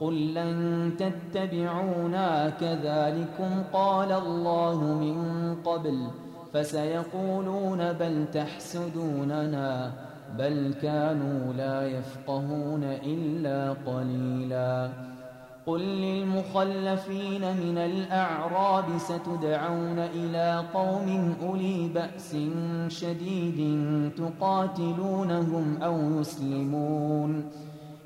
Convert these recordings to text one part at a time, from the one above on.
قل لن تتبعونا كذلكم قال الله من قبل فسيقولون بل تحسدوننا بل كانوا لا يفقهون إلا قليلا قل للمخلفين من الأعراب ستدعون إلى قوم أولي بأس شديد تقاتلونهم أو يسلمون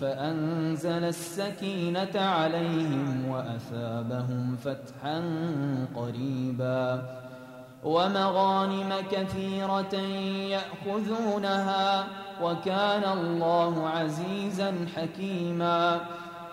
فأنزل السكينة عليهم وأثابهم فتحا قريبا ومغانم كثيرة يأخذونها وكان الله عزيزا حكيما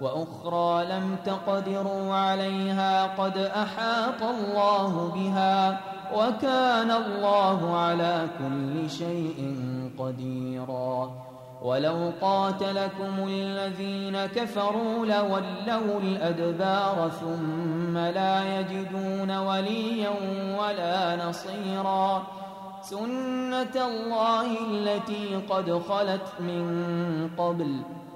وأخرى لم تقدروا عليها قد أحاط الله بها وكان الله على كل شيء قديرا. ولو قاتلكم الذين كفروا لولوا الأدبار ثم لا يجدون وليا ولا نصيرا. سنة الله التي قد خلت من قبل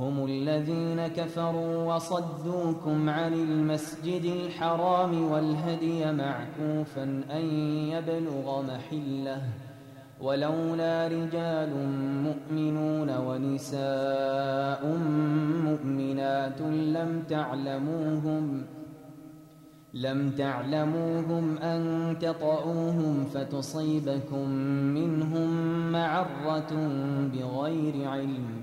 هم الذين كفروا وصدوكم عن المسجد الحرام والهدي معكوفا أن يبلغ محلة. ولولا رجال مؤمنون ونساء مؤمنات لم تعلموهم لم تعلموهم أن تطعوهم فتصيبكم منهم معرة بغير علم.